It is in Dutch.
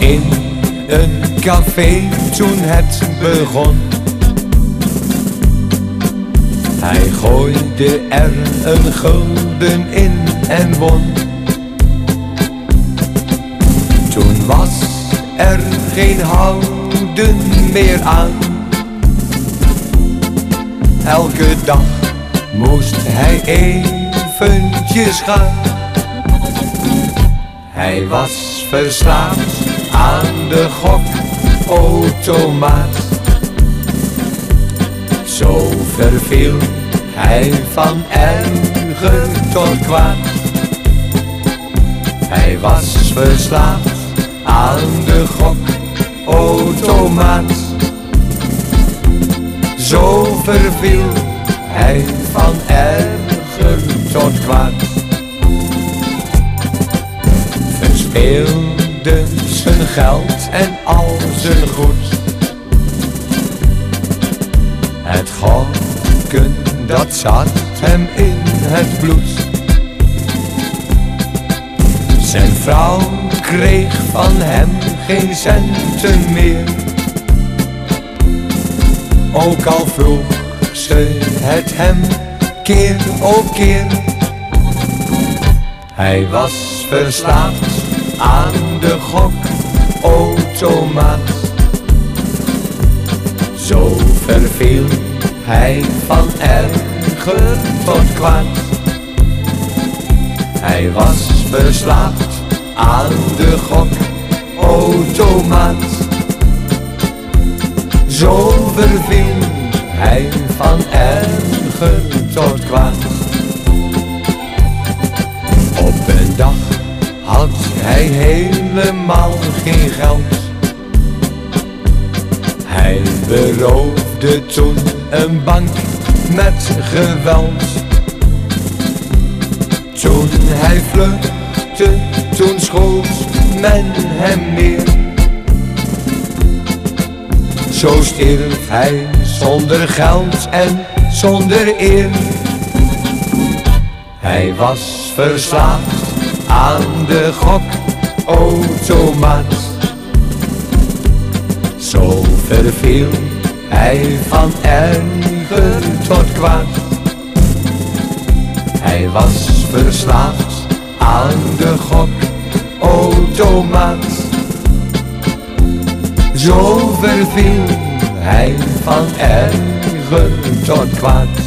een café toen het begon. Hij gooide er een gulden in en won. Toen was er geen houden meer aan. Elke dag moest hij eventjes gaan. Hij was verslaafd aan de gokautomaat. Zo verviel hij van erger tot kwaad. Hij was verslaafd aan de gokautomaat. Zo verviel hij van erger tot kwaad. Verspeelde zijn geld en al zijn goed. Het gokken, dat zat hem in het bloed. Zijn vrouw kreeg van hem geen centen meer. Ook al vroeg ze het hem keer op keer. Hij was verslaafd de gokautomaat. Zo verviel hij van erger tot kwaad. Hij was verslaafd aan de gokautomaat. Zo verviel hij van erger tot kwaad. Op een dag had hij helemaal geen geld. Hij beroofde toen een bank met geweld. Toen hij vluchtte, toen schoot men hem neer. Zo stierf hij zonder geld en zonder eer. Hij was verslaafd aan de gokautomaat. Zo verviel hij van erger tot kwaad. Hij was verslaafd aan de gokautomaat. Zo verviel hij van erger tot kwaad.